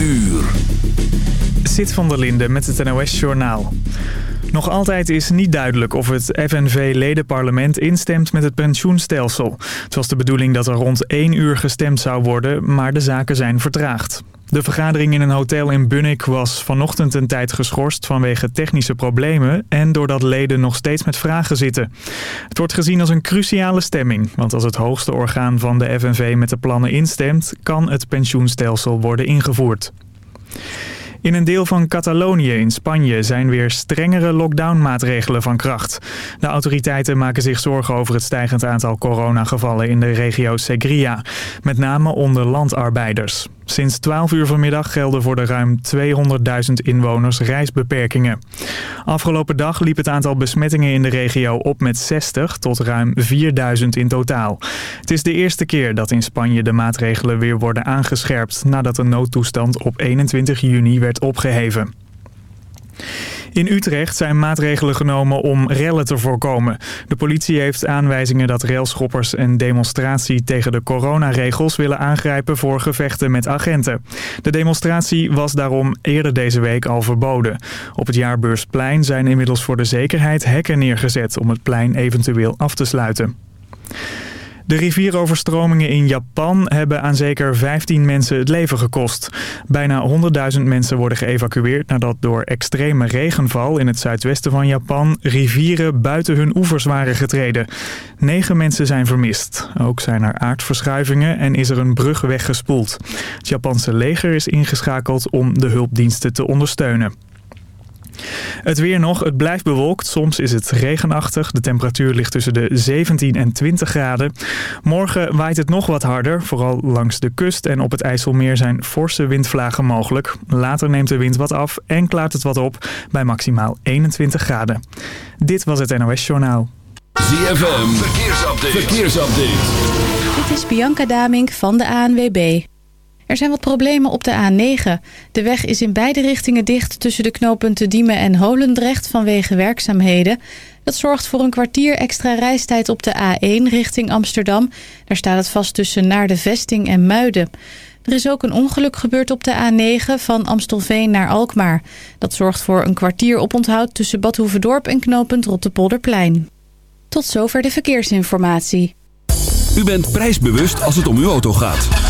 uur. Zit van der Linde met het NOS-journaal. Nog altijd is niet duidelijk of het FNV-ledenparlement instemt met het pensioenstelsel. Het was de bedoeling dat er rond 1 uur gestemd zou worden, maar de zaken zijn vertraagd. De vergadering in een hotel in Bunnik was vanochtend een tijd geschorst vanwege technische problemen en doordat leden nog steeds met vragen zitten. Het wordt gezien als een cruciale stemming, want als het hoogste orgaan van de FNV met de plannen instemt, kan het pensioenstelsel worden ingevoerd. In een deel van Catalonië in Spanje zijn weer strengere lockdownmaatregelen van kracht. De autoriteiten maken zich zorgen over het stijgend aantal coronagevallen in de regio Segria. Met name onder landarbeiders. Sinds 12 uur vanmiddag gelden voor de ruim 200.000 inwoners reisbeperkingen. Afgelopen dag liep het aantal besmettingen in de regio op met 60 tot ruim 4000 in totaal. Het is de eerste keer dat in Spanje de maatregelen weer worden aangescherpt... nadat de noodtoestand op 21 juni werd opgeheven. In Utrecht zijn maatregelen genomen om rellen te voorkomen. De politie heeft aanwijzingen dat railschoppers een demonstratie tegen de coronaregels willen aangrijpen voor gevechten met agenten. De demonstratie was daarom eerder deze week al verboden. Op het Jaarbeursplein zijn inmiddels voor de zekerheid hekken neergezet om het plein eventueel af te sluiten. De rivieroverstromingen in Japan hebben aan zeker 15 mensen het leven gekost. Bijna 100.000 mensen worden geëvacueerd nadat door extreme regenval in het zuidwesten van Japan rivieren buiten hun oevers waren getreden. Negen mensen zijn vermist. Ook zijn er aardverschuivingen en is er een brug weggespoeld. Het Japanse leger is ingeschakeld om de hulpdiensten te ondersteunen. Het weer nog, het blijft bewolkt. Soms is het regenachtig. De temperatuur ligt tussen de 17 en 20 graden. Morgen waait het nog wat harder. Vooral langs de kust en op het IJsselmeer zijn forse windvlagen mogelijk. Later neemt de wind wat af en klaart het wat op bij maximaal 21 graden. Dit was het NOS Journaal. ZFM, verkeersupdate. verkeersupdate. Dit is Bianca Damink van de ANWB. Er zijn wat problemen op de A9. De weg is in beide richtingen dicht tussen de knooppunten Diemen en Holendrecht vanwege werkzaamheden. Dat zorgt voor een kwartier extra reistijd op de A1 richting Amsterdam. Daar staat het vast tussen naar de Vesting en Muiden. Er is ook een ongeluk gebeurd op de A9 van Amstelveen naar Alkmaar. Dat zorgt voor een kwartier oponthoud tussen Bad Hoevedorp en knooppunt Rottepolderplein. Tot zover de verkeersinformatie. U bent prijsbewust als het om uw auto gaat.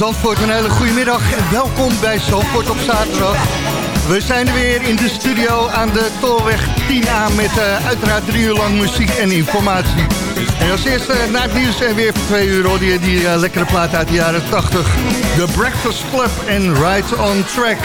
Zandvoort, een hele goede middag en welkom bij Zandvoort op zaterdag. We zijn er weer in de studio aan de Tolweg 10A met uh, uiteraard drie uur lang muziek en informatie. En als eerste na het nieuws en weer voor twee uur hoor je die uh, lekkere plaat uit de jaren 80. The Breakfast Club en Ride on Track.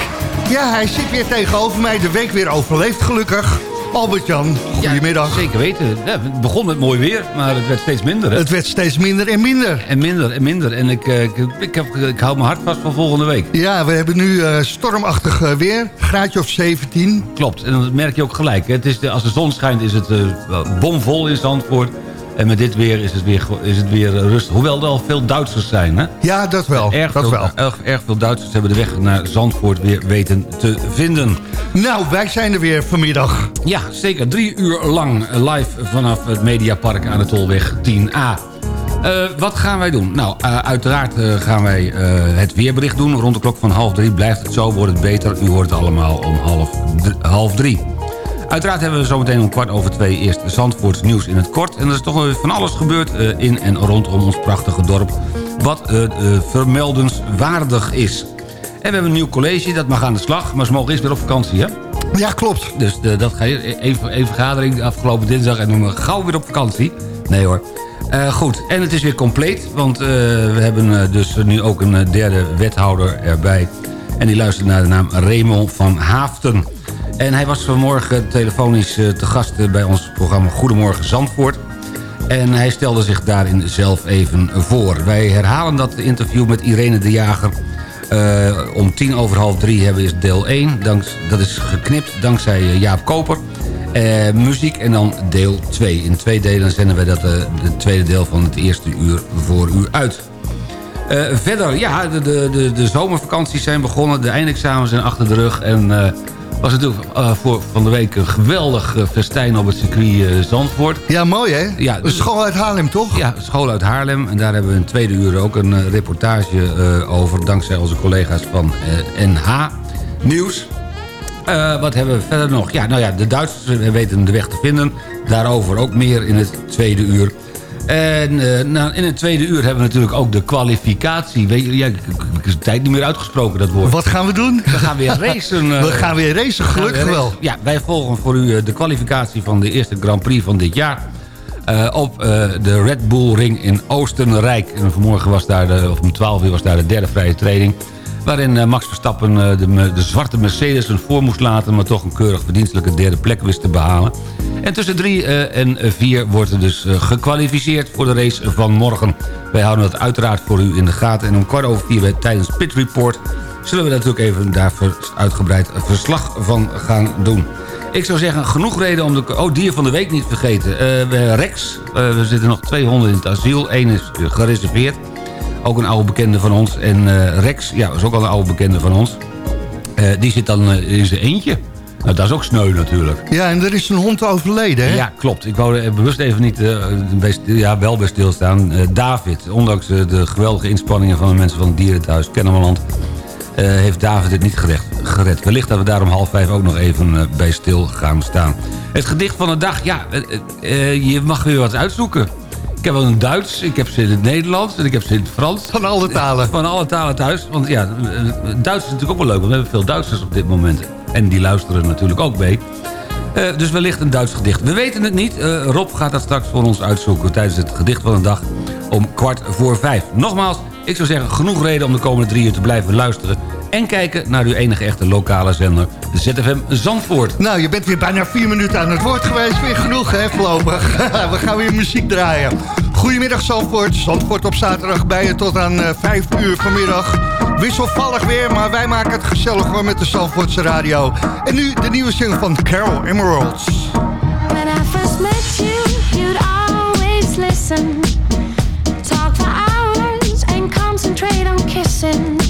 Ja, hij zit weer tegenover mij, de week weer overleefd gelukkig. Albert-Jan, goedemiddag. Ja, zeker weten. Ja, het begon met mooi weer, maar het werd steeds minder. Hè? Het werd steeds minder en minder. En minder en minder. En ik, ik, ik, heb, ik hou mijn hart vast voor volgende week. Ja, we hebben nu uh, stormachtig uh, weer. Graadje of 17. Klopt. En dat merk je ook gelijk. Hè. Het is de, als de zon schijnt is het uh, bomvol in Zandvoort. En met dit weer is het weer, is het weer rustig. Hoewel er al veel Duitsers zijn, hè? Ja, dat wel. Erg, dat veel, wel. Erg, erg, veel Duitsers hebben de weg naar Zandvoort weer weten te vinden. Nou, wij zijn er weer vanmiddag. Ja, zeker. Drie uur lang live vanaf het Mediapark aan de Tolweg 10A. Uh, wat gaan wij doen? Nou, uh, uiteraard uh, gaan wij het weerbericht doen. Rond de klok van half drie blijft het zo, wordt het beter. U hoort het allemaal om half, half drie. Uiteraard hebben we zometeen om kwart over twee eerst Zandvoorts nieuws in het kort. En er is toch wel van alles gebeurd uh, in en rondom ons prachtige dorp. Wat uh, uh, vermeldenswaardig is. En we hebben een nieuw college, dat mag aan de slag. Maar ze mogen eerst weer op vakantie, hè? Ja, klopt. Dus dat ga je even een vergadering afgelopen dinsdag en doen we gauw weer op vakantie. Nee hoor. Uh, goed, en het is weer compleet, want uh, we hebben dus nu ook een derde wethouder erbij. En die luistert naar de naam Raymond van Haaften. En hij was vanmorgen telefonisch te gast bij ons programma Goedemorgen Zandvoort. En hij stelde zich daarin zelf even voor. Wij herhalen dat interview met Irene de Jager... Uh, om tien over half drie hebben is deel 1. Dank, dat is geknipt dankzij Jaap Koper. Muziek en dan deel 2. In twee delen zenden wij dat het tweede deel van het eerste uur voor u uit. Verder, ja, de, de, de zomervakanties zijn begonnen. De eindexamens zijn achter de rug. En was natuurlijk voor van de week een geweldig festijn op het circuit Zandvoort. Ja, mooi hè? Ja, dus, school uit Haarlem toch? Ja, school uit Haarlem. En daar hebben we in tweede uur ook een reportage over. Dankzij onze collega's van NH Nieuws. Wat hebben we verder nog? Ja, nou ja, de Duitsers weten de weg te vinden. Daarover ook meer in het tweede uur. En uh, nou, in het tweede uur hebben we natuurlijk ook de kwalificatie. Weet je, ja, ik heb de tijd niet meer uitgesproken, dat woord. Wat gaan we doen? We gaan weer racen. Uh, we gaan weer racen, gelukkig wel. Ja, wij volgen voor u de kwalificatie van de eerste Grand Prix van dit jaar. Uh, op de Red Bull Ring in Oostenrijk. En vanmorgen was daar, de, of om 12 uur was daar de derde vrije training waarin uh, Max Verstappen uh, de, de, zwarte Mercedes een voor moest laten... maar toch een keurig verdienstelijke derde plek wist te behalen. En tussen drie uh, en vier wordt er dus gekwalificeerd voor de race van morgen. Wij houden dat uiteraard voor u in de gaten. En om kwart over vier tijdens Pit Report... zullen we natuurlijk even daar uitgebreid verslag van gaan doen. Ik zou zeggen, genoeg reden om de... Oh, dier van de week niet vergeten. Rex, we zitten nog twee honden in het asiel. Eén is gereserveerd. Ook een oude bekende van ons. En uh, Rex, ja, is ook al een oude bekende van ons. Uh, die zit dan uh, in zijn eentje. Nou, dat is ook sneu natuurlijk. Ja, en er is een hond overleden, hè? Ja, klopt. Ik wou er bewust even niet, bij, ja, wel bij stilstaan. David, ondanks de geweldige inspanningen van de mensen van het dierenthuis Kennemerland... heeft David het niet gerecht, gered. Wellicht dat we daar om half vijf ook nog even bij stil gaan staan. Het gedicht van de dag, ja, je mag weer wat uitzoeken. Ik heb wel een Duits, ik heb ze in het Nederlands en ik heb ze in het Frans. Van alle talen. Van alle talen thuis. Want ja, Duits is natuurlijk ook wel leuk, want we hebben veel Duitsers op dit moment. En die luisteren natuurlijk ook mee. Uh, dus wellicht een Duits gedicht. We weten het niet. Uh, Rob gaat dat straks voor ons uitzoeken tijdens het gedicht van de dag om kwart voor vijf. Nogmaals, ik zou zeggen, genoeg reden om de komende drie uur te blijven luisteren... en kijken naar uw enige echte lokale zender, de ZFM Zandvoort. Nou, je bent weer bijna vier minuten aan het woord geweest. Weer genoeg, hè, voorlopig. We gaan weer muziek draaien. Goedemiddag Zandvoort. Zandvoort op zaterdag bij je tot aan uh, vijf uur vanmiddag. Wisselvallig weer, maar wij maken het gezellig gewoon met de Zandvoortse radio. En nu de nieuwe single van Carol Emeralds. When I first met you, you'd always listen. Talk for hours and concentrate on kissing.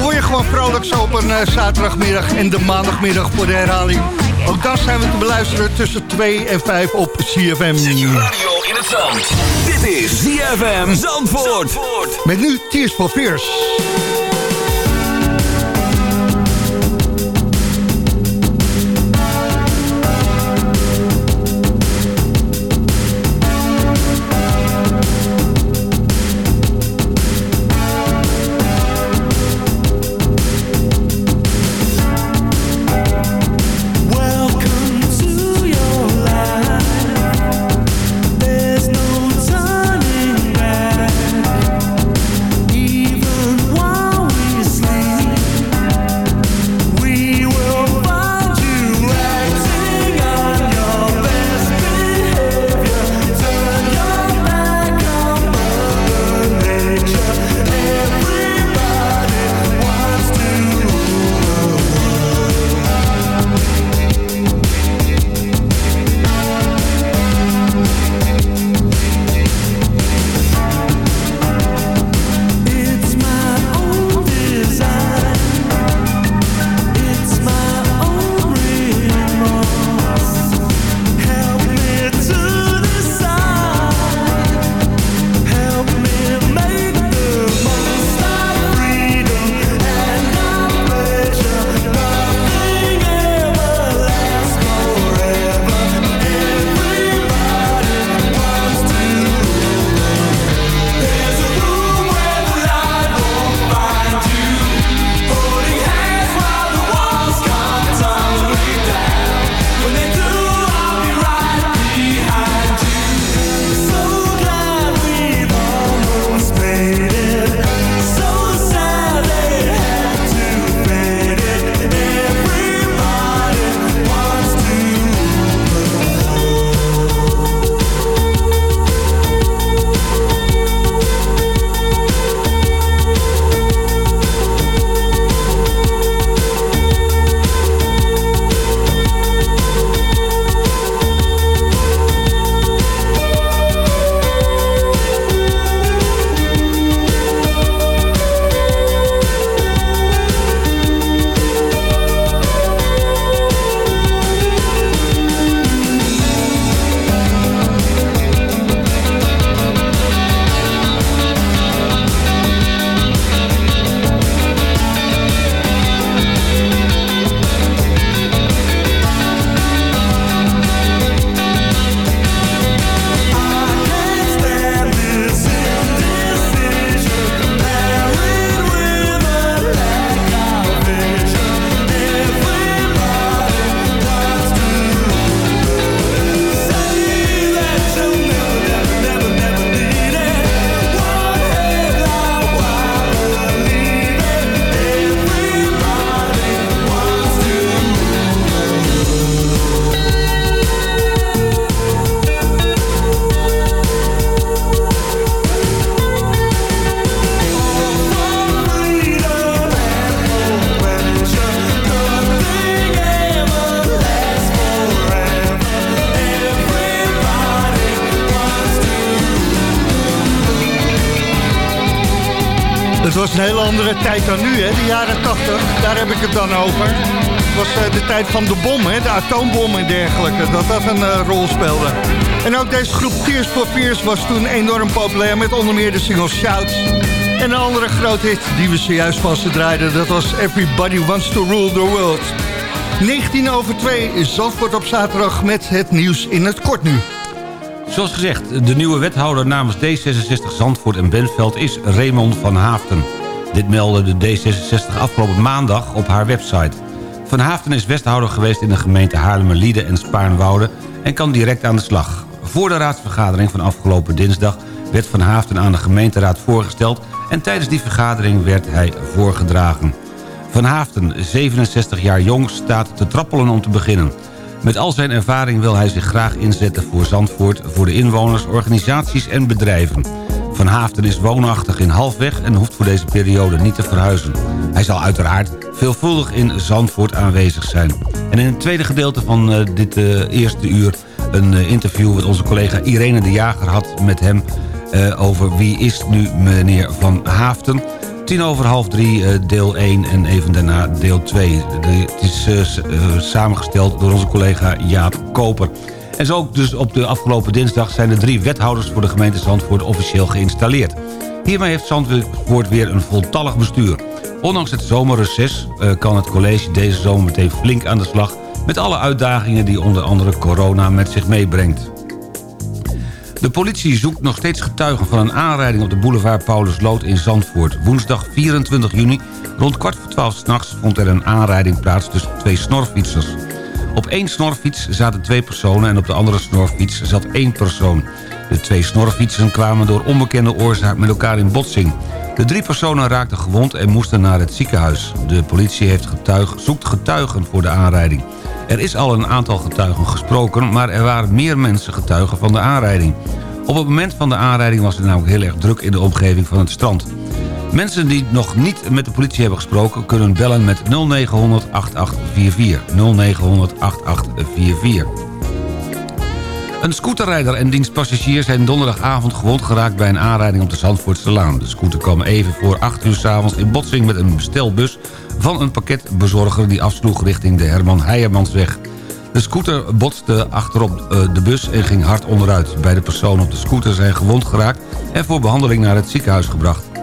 Hoor je gewoon vrolijk zo op een eh, zaterdagmiddag en de maandagmiddag voor de herhaling. Ook dan zijn we te beluisteren tussen 2 en 5 op CFM. radio in het zand. Dit is CFM Zandvoort. Met nu Tears for Fears. Tijd dan nu, hè? De jaren 80, daar heb ik het dan over. Het was eh, de tijd van de bom, hè? De atoombom en dergelijke. Dat dat een eh, rol speelde. En ook deze groep Tears for Fears was toen enorm populair... met onder meer de single Shouts. En een andere grote hit die we zojuist van ze draaiden... dat was Everybody Wants to Rule the World. 19 over 2 is Zandvoort op zaterdag met het nieuws in het kort nu. Zoals gezegd, de nieuwe wethouder namens D66 Zandvoort en Benveld is Raymond van Haafden. Dit meldde de D66 afgelopen maandag op haar website. Van Haafden is wethouder geweest in de gemeente Haarlemmerliede en Spaarnwoude... en kan direct aan de slag. Voor de raadsvergadering van afgelopen dinsdag... werd Van Haafden aan de gemeenteraad voorgesteld... en tijdens die vergadering werd hij voorgedragen. Van Haafden, 67 jaar jong, staat te trappelen om te beginnen. Met al zijn ervaring wil hij zich graag inzetten voor Zandvoort... voor de inwoners, organisaties en bedrijven. Van Haafden is woonachtig in Halfweg en hoeft voor deze periode niet te verhuizen. Hij zal uiteraard veelvuldig in Zandvoort aanwezig zijn. En in het tweede gedeelte van eh, dit eh, eerste uur... een eh, interview met onze collega Irene de Jager had met hem... over wie is nu meneer Van Haafden... Tien over half drie, deel 1 en even daarna deel 2. De- Het is samengesteld door onze collega Jaap Koper. En zo ook dus op de afgelopen dinsdag zijn de drie wethouders voor de gemeente Zandvoort officieel geïnstalleerd. Hiermee heeft Zandvoort weer een voltallig bestuur. Ondanks het zomerreces eh, kan het college deze zomer meteen flink aan de slag... met alle uitdagingen die onder andere corona met zich meebrengt. De politie zoekt nog steeds getuigen van een aanrijding op de boulevard Paulusloot in Zandvoort. Woensdag 24 juni, rond kwart voor twaalf s'nachts, vond er een aanrijding plaats tussen twee snorfietsers. Op één snorfiets zaten twee personen en op de andere snorfiets zat één persoon. De twee snorfietsen kwamen door onbekende oorzaak met elkaar in botsing. De drie personen raakten gewond en moesten naar het ziekenhuis. De politie heeft getuig, zoekt getuigen voor de aanrijding. Er is al een aantal getuigen gesproken, maar er waren meer mensen getuigen van de aanrijding. Op het moment van de aanrijding was het namelijk heel erg druk in de omgeving van het strand. Mensen die nog niet met de politie hebben gesproken... kunnen bellen met 0900 8844. 0900 8844. Een scooterrijder en dienstpassagiers zijn donderdagavond gewond geraakt... bij een aanrijding op de Zandvoortse Laan. De scooter kwam even voor 8 uur s'avonds in botsing met een bestelbus... van een pakketbezorger die afsloeg richting de Herman Heijermansweg. De scooter botste achterop eh, de bus en ging hard onderuit. Beide personen op de scooter zijn gewond geraakt... en voor behandeling naar het ziekenhuis gebracht.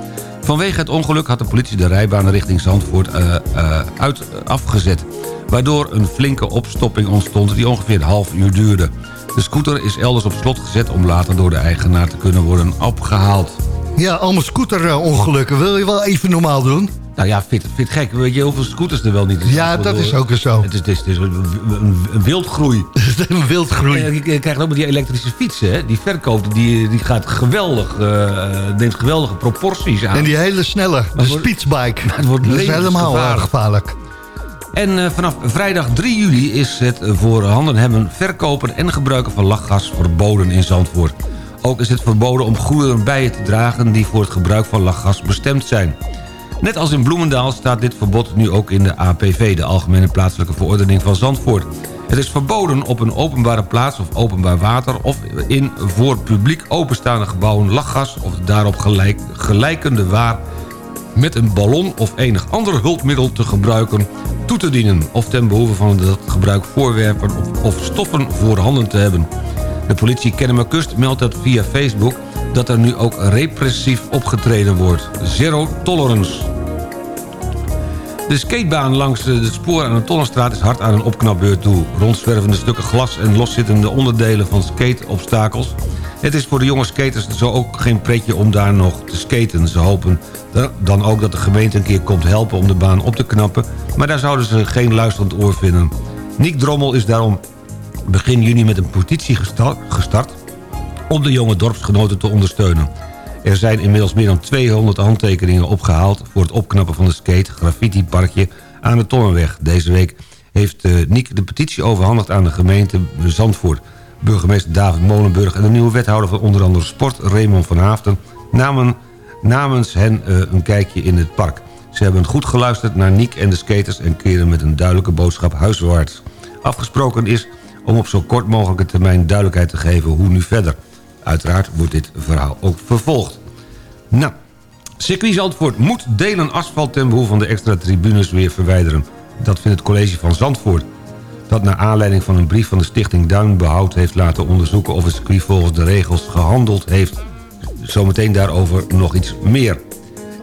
Vanwege het ongeluk had de politie de rijbaan richting Zandvoort eh, eh, uit, afgezet... waardoor een flinke opstopping ontstond die ongeveer een half uur duurde. De scooter is elders op slot gezet om later door de eigenaar te kunnen worden opgehaald. Ja, allemaal scooterongelukken. Wil je wel even normaal doen? Nou ja, vind, het gek. Weet je hoeveel scooters er wel niet is? Ja, dat is ook zo. Het is, het is, het is een, wildgroei. Een wildgroei. En je krijgt ook met die elektrische fietsen. Hè? Die verkoop die, die gaat geweldig, eh, neemt geweldige proporties aan. En die hele snelle, de het wordt- speedsbike. het wordt dat is helemaal erg gevaarlijk. En eh, vanaf vrijdag 3 juli is het voor handen hebben, verkopen en gebruiken van lachgas verboden in Zandvoort. Ook is het verboden om goederen bij je te dragen die voor het gebruik van lachgas bestemd zijn. Net als in Bloemendaal staat dit verbod nu ook in de APV, de Algemene Plaatselijke Verordening van Zandvoort. Het is verboden op een openbare plaats of openbaar water... of in voor publiek openstaande gebouwen lachgas of daarop gelijk, gelijkende waar met een ballon of enig ander hulpmiddel te gebruiken toe te dienen... of ten behoeve van dat gebruik voorwerpen of, of stoffen voorhanden te hebben. De politie Kennemerkust meldt dat via Facebook... dat er nu ook repressief opgetreden wordt. Zero tolerance. De skatebaan langs de spoor aan de Tollenstraat is hard aan een opknapbeurt toe. Rondzwervende stukken glas en loszittende onderdelen van skateobstakels. Het is voor de jonge skaters zo ook geen pretje om daar nog te skaten. Ze hopen da- dan ook dat de gemeente een keer komt helpen om de baan op te knappen... maar daar zouden ze geen luisterend oor vinden. Niek Drommel is daarom begin juni met een petitie gesta- gestart... om de jonge dorpsgenoten te ondersteunen. Er zijn inmiddels meer dan 200 handtekeningen opgehaald... voor het opknappen van de skate graffiti parkje aan de Tonnenweg. Deze week heeft eh, Niek de petitie overhandigd aan de gemeente Zandvoort. Burgemeester David Molenburg en de nieuwe wethouder van onder andere Sport... Raymond van Haafden namen namens hen eh, een kijkje in het park. Ze hebben goed geluisterd naar Niek en de skaters... en keren met een duidelijke boodschap huiswaarts. Afgesproken is om op zo kort mogelijke termijn duidelijkheid te geven hoe nu verder. Uiteraard wordt dit verhaal ook vervolgd. Nou, Circuit Zandvoort moet delen asfalt ten behoeve van de extra tribunes weer verwijderen. Dat vindt het college van Zandvoort. Dat naar aanleiding van een brief van de stichting Duinbehoud heeft laten onderzoeken... of het circuit volgens de regels gehandeld heeft. Zometeen daarover nog iets meer.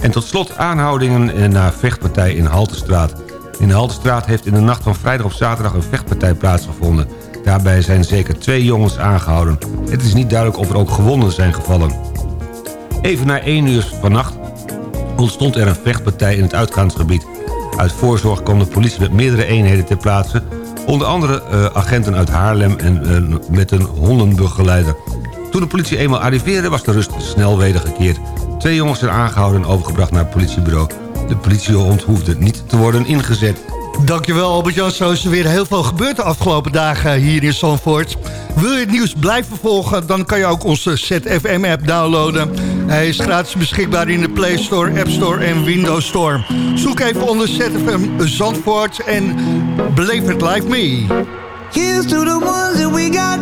En tot slot aanhoudingen na vechtpartij in Haltestraat. In de Haltestraat heeft in de nacht van vrijdag op zaterdag een vechtpartij plaatsgevonden. Daarbij zijn zeker twee jongens aangehouden. Het is niet duidelijk of er ook gewonden zijn gevallen. Even na 1 uur vannacht ontstond er een vechtpartij in het uitgaansgebied. Uit voorzorg kwam de politie met meerdere eenheden ter plaatse... onder andere eh, agenten uit Haarlem en eh, met een hondenbegeleider. Toen de politie eenmaal arriveerde was de rust snel wedergekeerd. Twee jongens zijn aangehouden en overgebracht naar het politiebureau. De politiehond hoefde niet te worden ingezet. Dankjewel Albert-Jan. Zo is er weer heel veel gebeurd de afgelopen dagen hier in Zandvoort. Wil je het nieuws blijven volgen, dan kan je ook onze ZFM-app downloaden. Hij is gratis beschikbaar in de Play Store, App Store en Windows Store. Zoek even onder ZFM Zandvoort en beleef het like me. Here's to the ones that we got.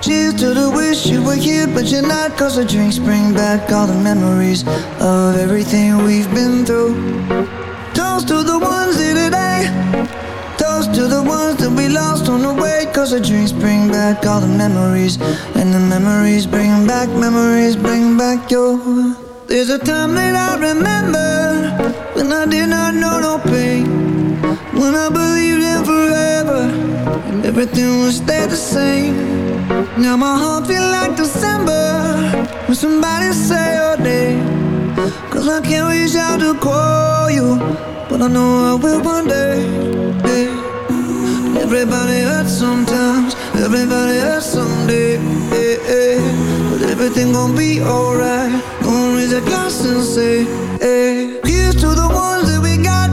Cheers to the wish you were here, but you're not. Cause the drinks bring back all the memories of everything we've been through. Toast to the ones here eh? today. Toast to the ones that we lost on the way. Cause the drinks bring back all the memories. And the memories bring back, memories bring back your. There's a time that I remember when I did not know no pain. When I believed in forever and everything would stay the same. Now my heart feel like December when somebody say your name. Cause I can't reach out to call you, but I know I will one day. yeah. Everybody hurts sometimes, everybody hurts someday. yeah, yeah. But everything gon' be alright. Gonna raise a glass and say, hey. Here's to the ones that we got.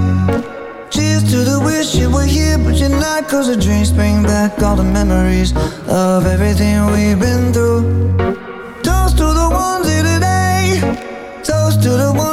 Cheers to the wish you were here, but you're not. Cause the drinks bring back all the memories of everything we've been through. Toast to the ones here today. Toast to the ones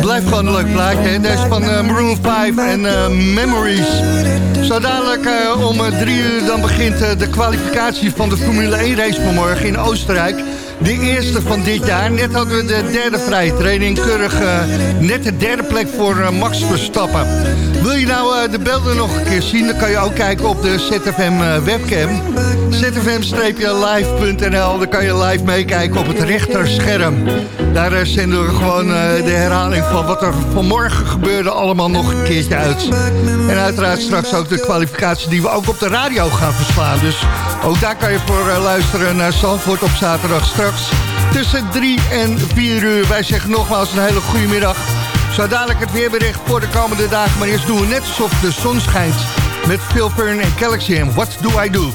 Blijft gewoon een leuk plaatje. hè? Deze van eh, Maroon 5 en eh, Memories. Zo dadelijk eh, om eh, drie uur dan begint de kwalificatie van de Formule 1 race vanmorgen in Oostenrijk. De eerste van dit jaar. Net hadden we de derde vrije training. Keurig eh, net de derde plek voor Max Verstappen. Wil je nou eh, de beelden nog een keer zien? Dan kan je ook kijken op de ZFM webcam. zfm-live.nl Dan kan je live meekijken op het rechterscherm. Daar eh, zenden we gewoon eh, de herhaling van wat er vanmorgen gebeurde allemaal nog een keertje uit. En uiteraard straks ook de kwalificatie die we ook op de radio gaan verslaan. Dus ook daar kan je voor eh, luisteren naar Zandvoort op zaterdag straks. Tussen 3 en 4 uur. Wij zeggen nogmaals een hele goede middag. Zo dadelijk het weerbericht voor de komende dagen. Maar eerst doen we net alsof de zon schijnt. Met Phil Fern en Galaxy What Do I Do?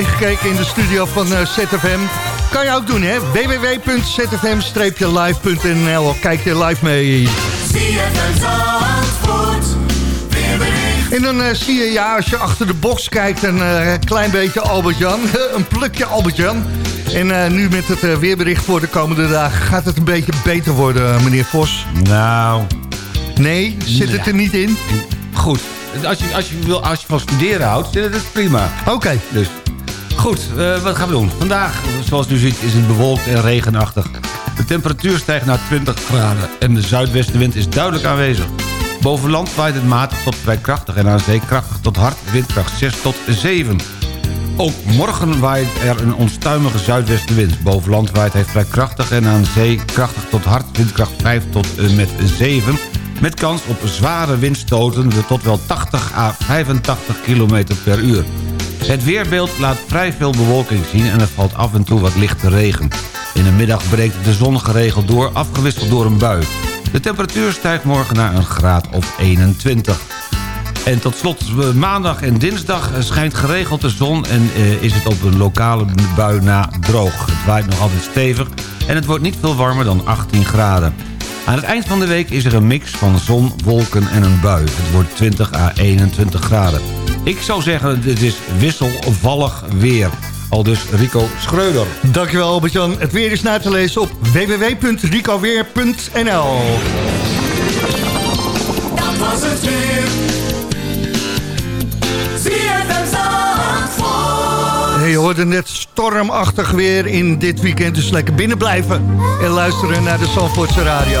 Meegekeken in de studio van eh, ZFM. Kan je ook doen, hè? www.zfm-live.nl Kijk je live mee. En dan eh, zie je, ja, als je achter de box kijkt... een eh, klein beetje Albert-Jan. een plukje Albert-Jan. En nu met het weerbericht voor de komende dagen... gaat het een beetje beter worden, meneer Vos. Nou, Nee, zit het er niet in? goed. Als je, als je, wil, als je van studeren houdt, zit het prima. Oké. Dus goed, eh, wat gaan we doen? Vandaag, zoals u ziet, is het bewolkt en regenachtig. De temperatuur stijgt naar 20 graden en de zuidwestenwind is duidelijk aanwezig. Boven land waait het matig tot vrij krachtig en aan zee krachtig tot hard, windkracht 6 tot 7. Ook morgen waait er een onstuimige zuidwestenwind. Boven land waait hij vrij krachtig en aan zee krachtig tot hard, windkracht 5 tot en met 7. Met kans op zware windstoten tot wel 80 à 85 km per uur. Het weerbeeld laat vrij veel bewolking zien en er valt af en toe wat lichte regen. In de middag breekt de zon geregeld door, afgewisseld door een bui. De temperatuur stijgt morgen naar een graad of 21. En tot slot maandag en dinsdag schijnt geregeld de zon... en eh, is het op een lokale bui na droog. Het waait nog altijd stevig en het wordt niet veel warmer dan 18 graden. Aan het eind van de week is er een mix van zon, wolken en een bui. Het wordt 20 à 21 graden. Ik zou zeggen, dit is wisselvallig weer. Al dus Rico Schreuder. Dankjewel Albert-Jan. Het weer is na te lezen op www.ricoweer.nl Dat was het weer. Zandvoort. Hey, je hoorde net stormachtig weer in dit weekend. Dus lekker binnen blijven en luisteren naar de Zandvoortse radio.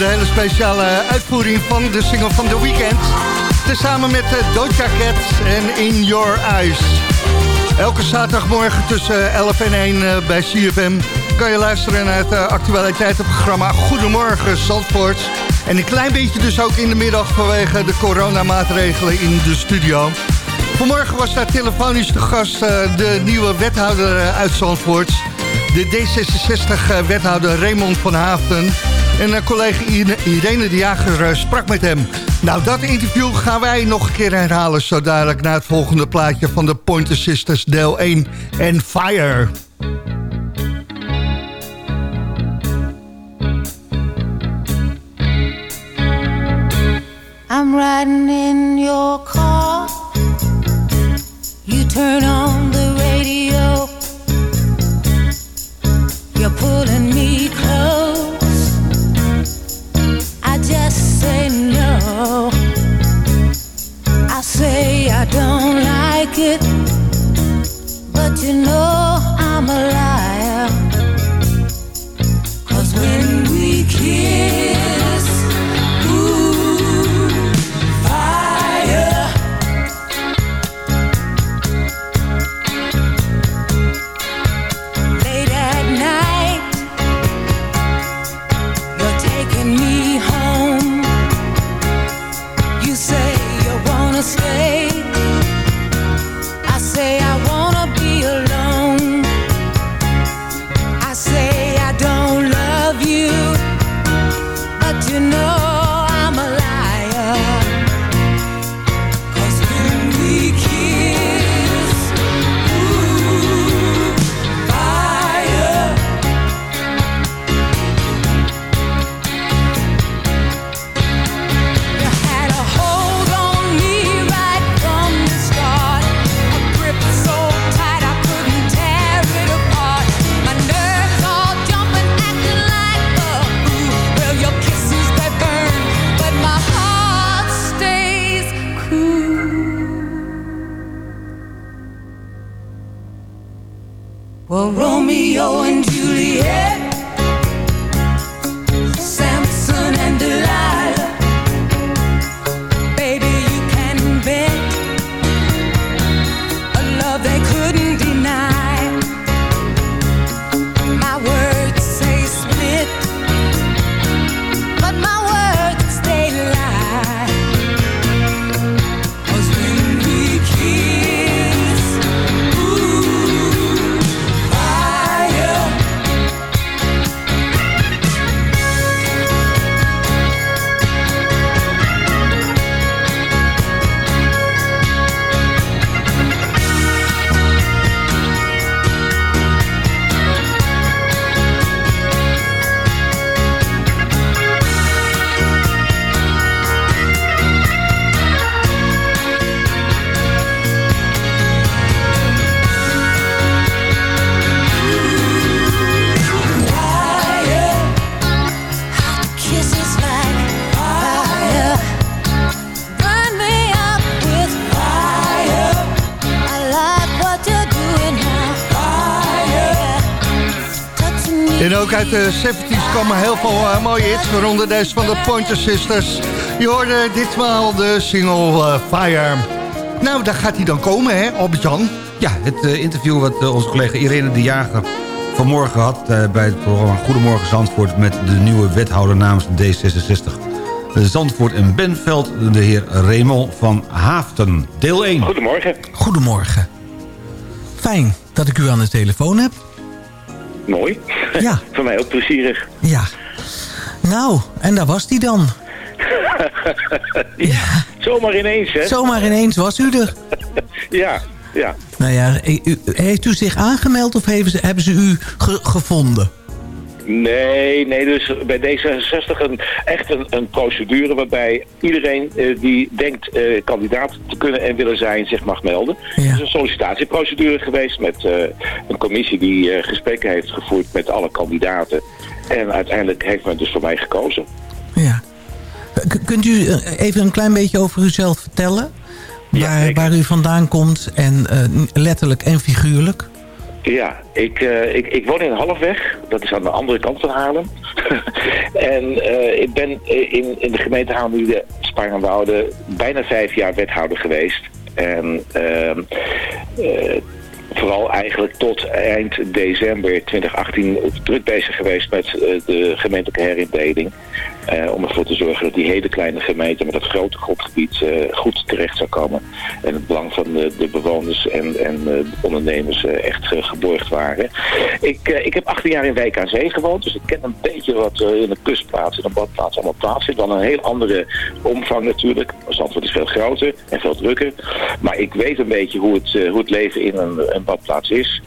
een hele speciale uitvoering van de single van The Weeknd. Tezamen met eh, Doja Cat en In Your Eyes. Elke zaterdagmorgen tussen eh, 11 en 1 eh, bij CFM... kan je luisteren naar het actualiteitenprogramma Goedemorgen Zandvoort. En een klein beetje dus ook in de middag vanwege de coronamaatregelen in de studio. Vanmorgen was daar telefonisch de gast de nieuwe wethouder uit Zandvoort... De D66-wethouder Raymond van Haafden. En eh, collega Irene de Jager eh, sprak met hem. Nou, dat interview gaan wij nog een keer herhalen... zo dadelijk na het volgende plaatje van de Pointer Sisters deel 1 en Fire. I'm riding in your car You turn on the radio ook uit de 70s komen heel veel eh, mooie hits, waaronder deze van de Pointer Sisters. Je hoorde ditmaal de single eh, Fire. Nou, daar gaat hij dan komen, hè, Albert-Jan? Ja, het eh, interview wat onze collega Irene de Jager vanmorgen had... eh, bij het programma Goedemorgen Zandvoort... met de nieuwe wethouder namens D66. Eh, Zandvoort en Benveld, de heer Raymond van Haafden. Deel 1. Goedemorgen. Goedemorgen. Fijn dat ik u aan de telefoon heb. Mooi. Ja. Voor mij ook plezierig. Ja. Nou, en daar was die dan. ja. Zomaar ineens, hè? Zomaar ineens was u er. Ja, ja. Nou ja, u- heeft u zich aangemeld of hebben ze, hebben ze u ge- gevonden? Nee, nee, dus bij D66 een, echt een, een procedure waarbij iedereen eh, die denkt eh, kandidaat te kunnen en willen zijn zich mag melden. Het is een sollicitatieprocedure geweest met eh, een commissie die eh, gesprekken heeft gevoerd met alle kandidaten. En uiteindelijk heeft men dus voor mij gekozen. Ja. K- kunt u even een klein beetje over uzelf vertellen? Waar, waar u vandaan komt en eh, letterlijk en figuurlijk? Ja, ik, eh, ik, ik woon in Halfweg. Dat is aan de andere kant van Haarlem. en eh, ik ben eh, in, in de gemeente Haarlem, Sparenwoude, bijna vijf jaar wethouder geweest. En eh, vooral eigenlijk tot eind december 2018 druk bezig geweest met eh, de gemeentelijke herindeling. Eh, om ervoor te zorgen dat die hele kleine gemeente met dat grote grondgebied eh, goed terecht zou komen. En het belang van de, de bewoners en, en de ondernemers echt geborgd waren. Ik, ik heb 18 jaar in Wijk aan Zee gewoond, dus ik ken een beetje wat in een kustplaats en een badplaats allemaal plaats is. Dan een heel andere omvang natuurlijk. Zandvoort is veel groter en veel drukker. Maar ik weet een beetje hoe het, hoe het leven in een, een badplaats is.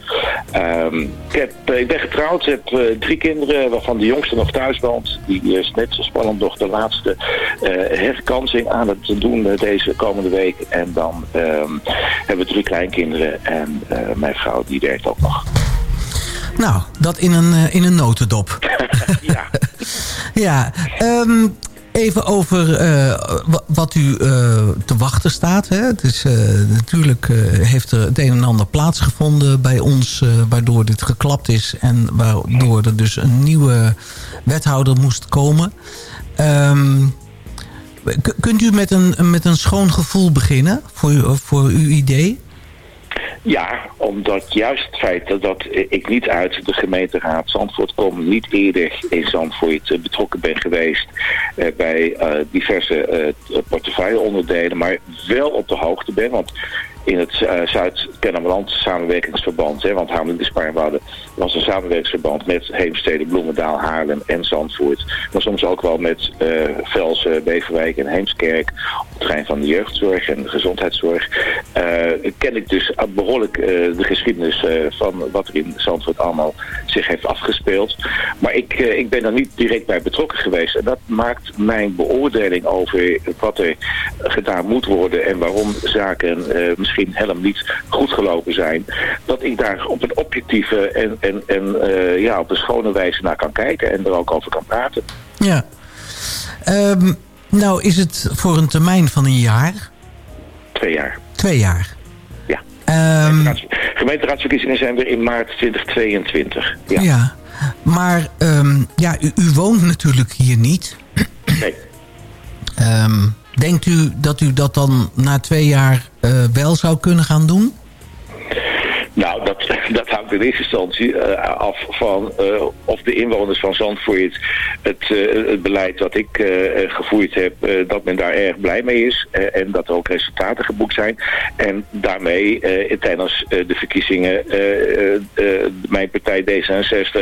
Ehm, ik, heb, eh, ik ben getrouwd, heb eh, drie kinderen, waarvan de jongste nog thuis woont. Die is net zo spannend nog de laatste eh, herkansing aan het doen deze komende week. En dan ehm, hebben we drie kleinkinderen en mijn vrouw die werkt ook nog. Nou, dat in een, in een notendop. ja. ja, ehm, even over eh, wa- wat u eh, te wachten staat. Hè. Het is, eh, natuurlijk heeft er het een en ander plaatsgevonden bij ons... waardoor dit geklapt is en waardoor er dus een nieuwe wethouder moest komen. Ehm, kunt u met een, met een schoon gevoel beginnen voor, voor uw idee? Ja, omdat juist het feit dat, ik niet uit de gemeenteraad Zandvoort kom, niet eerder in Zandvoort eh, betrokken ben geweest eh, bij eh, diverse portefeuilleonderdelen, maar wel op de hoogte ben. Want in het Zuid-Kennemerland samenwerkingsverband, hè, want de Spaarwouden was een samenwerkingsverband met Heemstede, Bloemendaal, Haarlem en Zandvoort. Maar soms ook wel met Velsen, Beverwijk en Heemskerk op het terrein van de jeugdzorg en de gezondheidszorg. Eh, ken ik dus behoorlijk eh, de geschiedenis van wat er in Zandvoort allemaal zich heeft afgespeeld. Maar ik, ik ben er niet direct bij betrokken geweest. En dat maakt mijn beoordeling over wat er gedaan moet worden en waarom zaken misschien helemaal niet goed gelopen zijn. Dat ik daar op een objectieve en, en, en eh, ja, op een schone wijze naar kan kijken en er ook over kan praten. Ja. Ehm, nou is het voor een termijn van een jaar, Twee jaar. twee jaar. Ja. Ehm, Gemeenteraadsverkiezingen zijn weer in maart 2022. Ja. ja. Maar ehm, ja, u, u woont natuurlijk hier niet. Nee. Denkt u dat u dat dan na twee jaar eh, wel zou kunnen gaan doen? Nou, dat, dat hangt in eerste instantie eh, af van eh, of de inwoners van Zandvoort het, eh, het beleid dat ik gevoerd heb, dat men daar erg blij mee is. en dat er ook resultaten geboekt zijn. En daarmee tijdens de verkiezingen mijn partij D66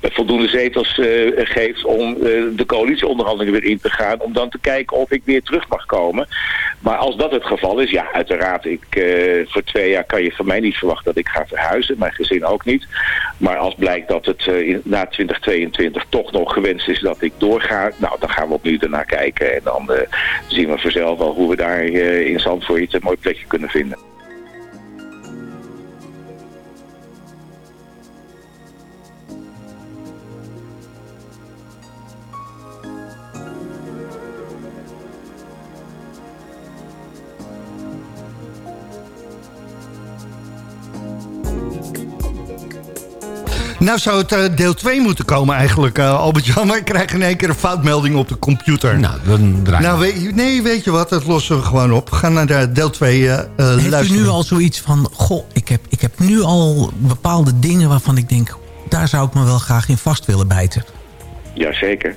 eh, voldoende zetels geeft om de coalitieonderhandelingen weer in te gaan. Om dan te kijken of ik weer terug mag komen. Maar als dat het geval is, ja, uiteraard. Ik, voor twee jaar kan je van mij niet verwachten dat ik ga verhuizen. Mijn gezin ook niet. Maar als blijkt dat het eh, na 2022 toch nog gewenst is dat ik doorga. Nou, dan gaan we opnieuw ernaar kijken. En dan eh, zien we vanzelf wel hoe we daar eh, in Zandvoort een mooi plekje kunnen vinden. Nou zou het eh, deel 2 moeten komen eigenlijk, eh, Albert-Jan. Maar ik krijg in één keer een foutmelding op de computer. Nou, dan draai Nou, weet, nee, weet je wat? Dat lossen we gewoon op. We gaan naar de deel 2 eh, eh, Heeft luisteren. u nu al zoiets van... Goh, ik heb, ik heb nu al bepaalde dingen waarvan ik denk... daar zou ik me wel graag in vast willen bijten. Jazeker.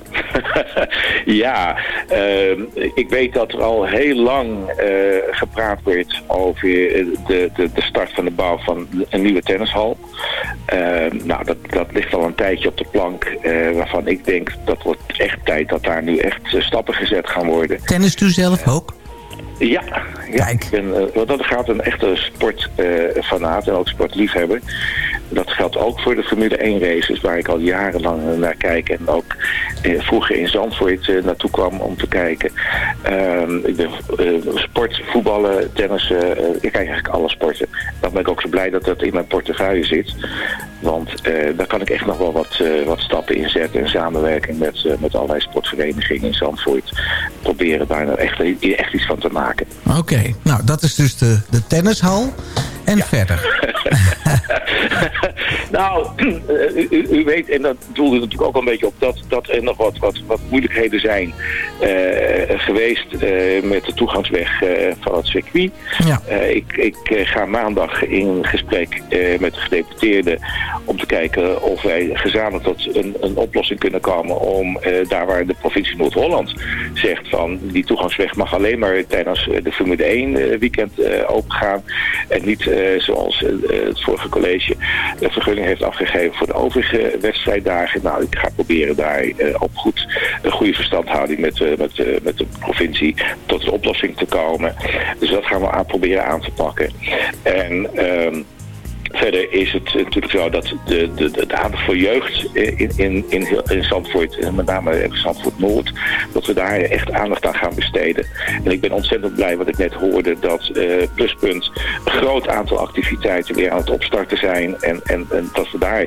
ja, ehm, ik weet dat er al heel lang eh, gepraat wordt over eh, de, de, de start van de bouw van een nieuwe tennishal. Ehm, nou, dat, dat ligt al een tijdje op de plank, eh, waarvan ik denk dat wordt echt tijd dat daar nu echt eh, stappen gezet gaan worden. Tennist u zelf ook? Ja, ja ik ben, eh, want dat gaat een echte sportfanaat en ook sportliefhebber. Dat geldt ook voor de Formule 1 races waar ik al jarenlang naar kijk en ook eh, vroeger in Zandvoort eh, naartoe kwam om te kijken. Ehm, ik ben eh, sport, voetballen, tennissen, eh, ik kijk eigenlijk alle sporten. Dan ben ik ook zo blij dat dat in mijn portefeuille zit. Want eh, daar kan ik echt nog wel wat, wat stappen in zetten in samenwerking met, met allerlei sportverenigingen in Zandvoort. Proberen daar nou echt, echt iets van te maken. Oké, nou dat is dus de, de tennishal. En verder. nou, u, u- weet, en dat doelde natuurlijk ook al een beetje op, dat, dat er nog wat, wat, wat moeilijkheden zijn eh, geweest eh, met de toegangsweg eh, van het circuit. Ja. Eh, ik ik eh, ga maandag in gesprek eh, met de gedeputeerden om te kijken of wij gezamenlijk tot een, een oplossing kunnen komen om eh, daar waar de provincie Noord-Holland zegt van die toegangsweg mag alleen maar tijdens eh, de Formule 1 eh, weekend eh, open gaan en niet eh, zoals eh, het vorige college een vergunning heeft afgegeven voor de overige wedstrijddagen. Nou, ik ga proberen daar eh, op goed, een goede verstandhouding met, eh, met, eh, met de provincie tot een oplossing te komen. Dus dat gaan we aan proberen aan te pakken. En... ehm, Verder is het natuurlijk zo dat de, de, de, aandacht voor jeugd in, in, in, heel- in Zandvoort, en met name in Zandvoort Noord, dat we daar echt aandacht aan gaan besteden. En ik ben ontzettend blij wat ik net hoorde dat eh, Pluspunt een groot aantal activiteiten weer aan het opstarten zijn. En, en, en dat we daar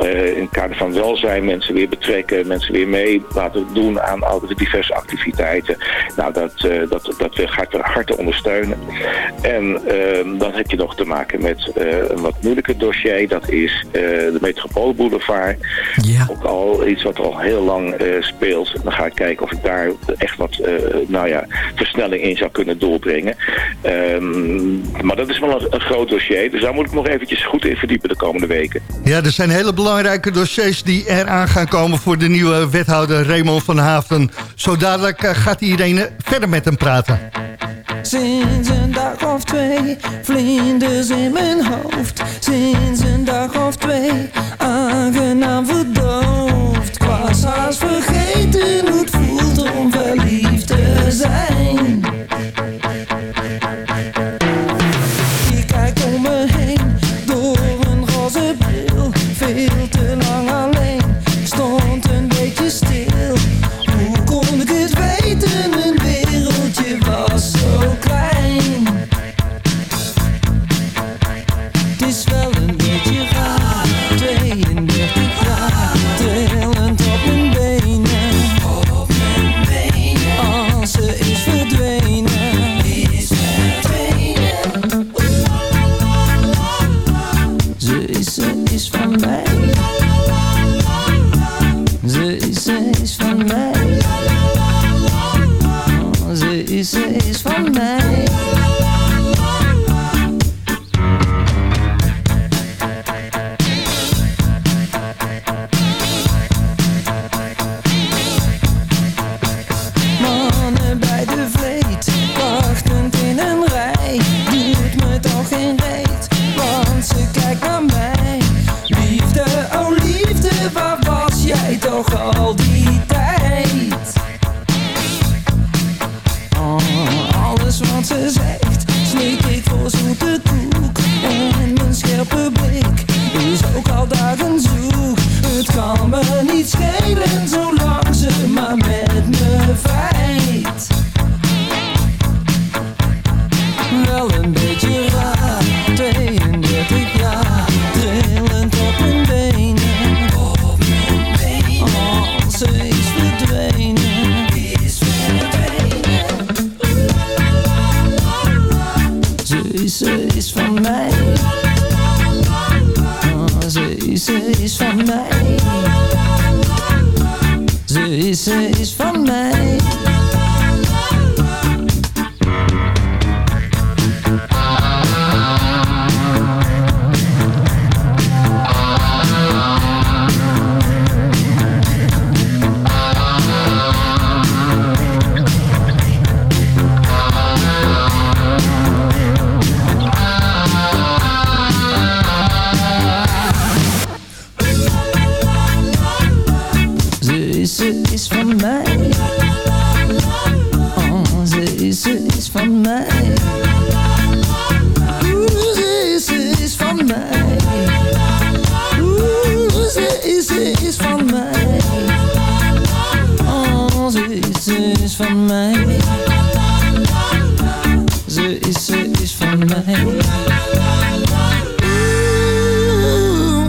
eh, in het kader van welzijn mensen weer betrekken, mensen weer mee laten doen aan al de diverse activiteiten. Nou, dat, eh, dat, dat ik van harte ondersteunen. En ehm, dan heb je nog te maken met eh, een wat moeilijker dossier. Dat is eh, de Metropoolboulevard. Ja. Ook al iets wat al heel lang eh, speelt. Dan ga ik kijken of ik daar echt wat eh, nou ja, versnelling in zou kunnen doorbrengen. Ehm, maar dat is wel een, een groot dossier. Dus daar moet ik nog eventjes goed in verdiepen de komende weken. Ja, er zijn hele belangrijke dossiers die eraan gaan komen... voor de nieuwe wethouder Raymond van Haven. Zo dadelijk gaat iedereen verder met hem praten. Sinds een dag of twee, vlinders in mijn hoofd. Sinds een dag of twee, aangenaam verdoofd. Ik was vergeten hoe het voelt om verliefd te zijn.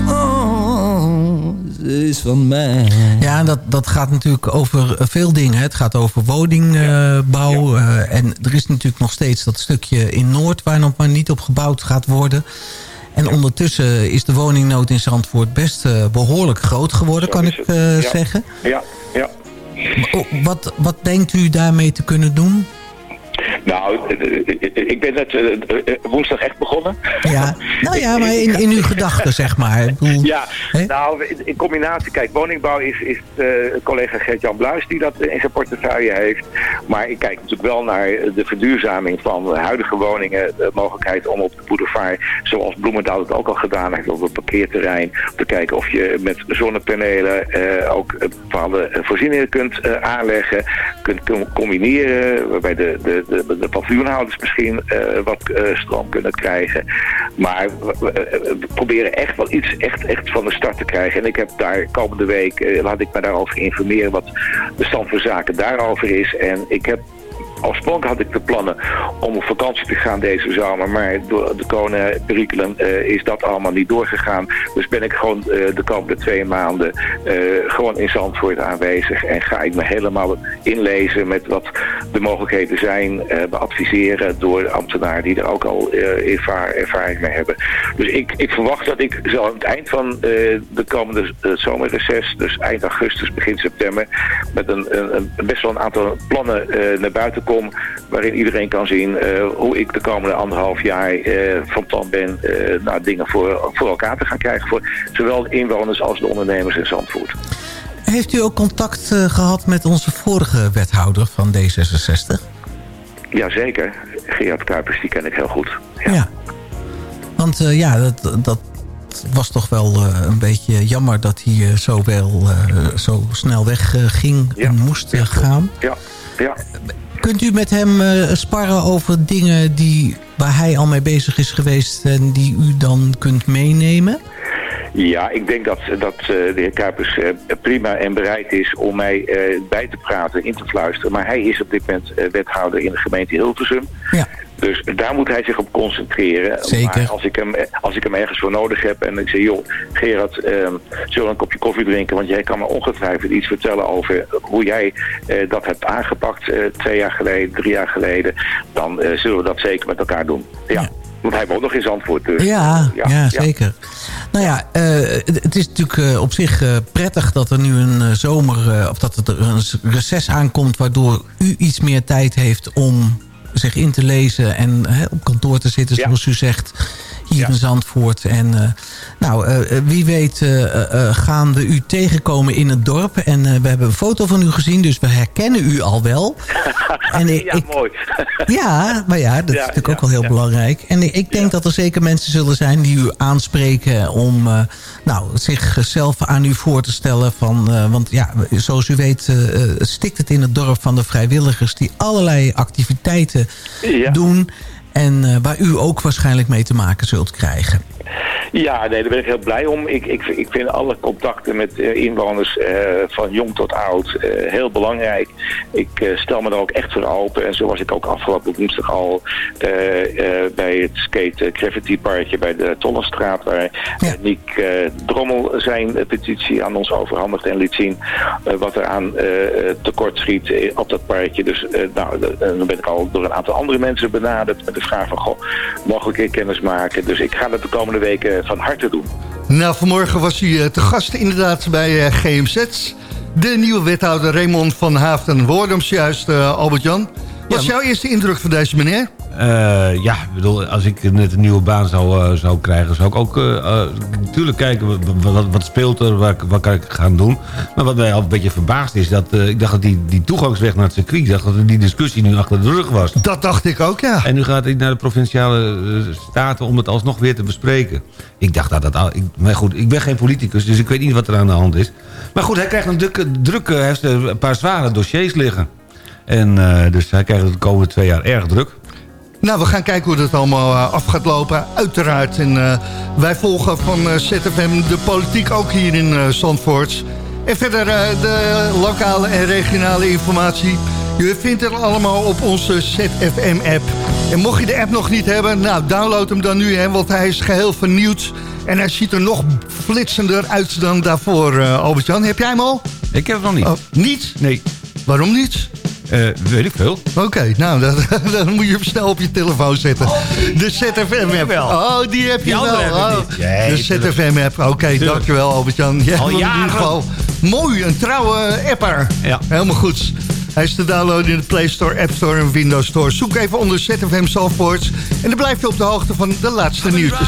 Oh. Ja, dat, dat gaat natuurlijk over eh, veel dingen. Het gaat over woningbouw. eh, en er is natuurlijk nog steeds dat stukje in Noord... waar nog maar niet op gebouwd gaat worden. En ondertussen is de woningnood in Zandvoort best eh, behoorlijk groot geworden, kan ik Ja. zeggen. Ja, ja. Oh, Wat, wat denkt u daarmee te kunnen doen? Nou, eh, eh, ik ben net eh, eh, woensdag echt begonnen. Ja, nou ja, maar in, in uw gedachten, zeg maar. Bedoel, Ja, hè? nou, in, in combinatie, kijk, woningbouw is, is eh, collega Gert-Jan Bluis die dat in zijn portefeuille heeft. Maar ik kijk natuurlijk wel naar de verduurzaming van huidige woningen. De mogelijkheid om op de boulevard, zoals Bloemendaal het ook al gedaan heeft, op het parkeerterrein, te kijken of je met zonnepanelen eh, ook eh, bepaalde eh, voorzieningen kunt eh, aanleggen, kunt, kunt combineren, waarbij de, de, de, de paviljoenhouders misschien eh, wat eh, stroom kunnen krijgen. Maar we, we- proberen echt wel iets echt, echt van de start te krijgen. En ik heb daar komende week, eh, laat ik me daarover informeren wat de stand van zaken daarover is. En ik heb Oorspronkelijk had ik de plannen om op vakantie te gaan deze zomer, maar door de coronaperikelen eh is dat allemaal niet doorgegaan. Dus ben ik gewoon eh, de komende twee maanden eh, gewoon in Zandvoort aanwezig en ga ik me helemaal inlezen met wat de mogelijkheden zijn, beadviseren door ambtenaren die er ook al ervaring mee hebben. Dus ik, ik verwacht dat ik zo aan het eind van de komende zomerreces, dus eind augustus, begin september, met een, een, best wel een aantal plannen naar buiten kom, waarin iedereen kan zien eh, hoe ik de komende anderhalf jaar eh, van plan ben eh nou, dingen voor, voor elkaar te gaan krijgen voor zowel de inwoners als de ondernemers in Zandvoort. Heeft u ook contact eh, gehad met onze vorige wethouder van D66? Jazeker, Gerard Kuipers, die ken ik heel goed. Ja. Want ja, dat, dat was toch wel een beetje jammer dat hij zo, wel, zo snel wegging ging en moest gaan. Ja, ja. Kunt u met hem eh, sparren over dingen die, waar hij al mee bezig is geweest... en die u dan kunt meenemen? Ja, ik denk dat, dat eh, de heer Kuipers eh, prima en bereid is om mij eh, bij te praten, in te fluisteren. Maar hij is op dit moment wethouder in de gemeente Hilversum. Ja. Dus daar moet hij zich op concentreren. Zeker. Maar als ik hem, als ik hem ergens voor nodig heb en ik zeg, joh, Gerard, ehm, zullen we een kopje koffie drinken? Want jij kan me ongetwijfeld iets vertellen over hoe jij dat hebt aangepakt twee jaar geleden, drie jaar geleden. Dan zullen we dat zeker met elkaar doen. Ja. Want hij woont nog in Zandvoort. Dus, Ja, ja, zeker. Nou ja, eh, het, is natuurlijk eh, op zich eh, prettig dat er nu een zomer... of dat er een reces aankomt... waardoor u iets meer tijd heeft om zich in te lezen... en hè, op kantoor te zitten, zoals u zegt, hier in Zandvoort. En eh, nou, eh, wie weet eh, eh, eh, gaan we u tegenkomen in het dorp. En we hebben een foto van u gezien, dus we herkennen u al wel. En ik, ja, mooi. ja, maar ja, dat is natuurlijk ook wel heel belangrijk. En ik- ik denk dat er zeker mensen zullen zijn die u aanspreken om nou, zichzelf aan u voor te stellen. Van, want ja, zoals u weet stikt het in het dorp van de vrijwilligers die allerlei activiteiten Ja. doen. En eh, waar u ook waarschijnlijk mee te maken zult krijgen. Ja, nee, daar ben ik heel blij om. Ik, ik, ik vind alle contacten met eh, inwoners eh, van jong tot oud heel belangrijk. Ik stel me daar ook echt voor open. En zo was ik ook afgelopen woensdag al bij het skate graffiti parkje bij de Tollenstraat. Waar ja. Niek Drommel zijn petitie aan ons overhandigd en liet zien wat er aan tekort schiet op dat parkje. Dus nou, dan ben ik al door een aantal andere mensen benaderd met de vraag van, goh, mogelijk een keer kennis maken. Dus ik ga dat de komende weken van harte doen. Nou, vanmorgen was hij eh, te gast inderdaad bij eh, GMZ. De nieuwe wethouder Raymond van Haafden-Woordems, juist uh, Albert-Jan. Wat is jouw eerste indruk van deze meneer? Uh, ja, bedoel, als ik net een nieuwe baan zou, uh, zou krijgen... zou ik ook uh, natuurlijk kijken wat, wat, wat, speelt er, wat, wat kan ik gaan doen. Maar wat mij al een beetje verbaasd is... dat ik dacht dat die, die toegangsweg naar het circuit... Ik dacht dat die discussie nu achter de rug was. Dat dacht ik ook, ja. En nu gaat hij naar de provinciale staten... om het alsnog weer te bespreken. Ik dacht dat dat... al. Ik, maar goed, ik ben geen politicus, dus ik weet niet wat er aan de hand is. Maar goed, hij krijgt een drukke... drukke hij heeft een paar zware dossiers liggen. En dus hij krijgt de komende twee jaar erg druk. Nou, we gaan kijken hoe dat allemaal uh, af gaat lopen, uiteraard. En uh, wij volgen van uh, ZFM de politiek ook hier in Zandvoort. En verder de lokale en regionale informatie. Je vindt het allemaal op onze ZFM-app. En mocht je de app nog niet hebben, nou, download hem dan nu, hè, want hij is geheel vernieuwd. En hij ziet er nog flitsender uit dan daarvoor, Albert-Jan. Heb jij hem al? Ik heb hem nog niet. Oh, niet? Nee. Waarom niet? Uh, weet ik veel. Oké, okay, nou, dan, dan, moet je hem snel op je telefoon zetten. Oh, de ZFM-app. Oh, die heb je die wel. Oh. Nee, de ZFM-app. Oké, okay, dankjewel Albert-Jan. Ja, Al in ieder geval mooi, een trouwe apper. Ja. Helemaal goed. Hij is te downloaden in de Play Store, App Store en Windows Store. Zoek even onder ZFM Softboards. En dan blijf je op de hoogte van de laatste nieuwtjes.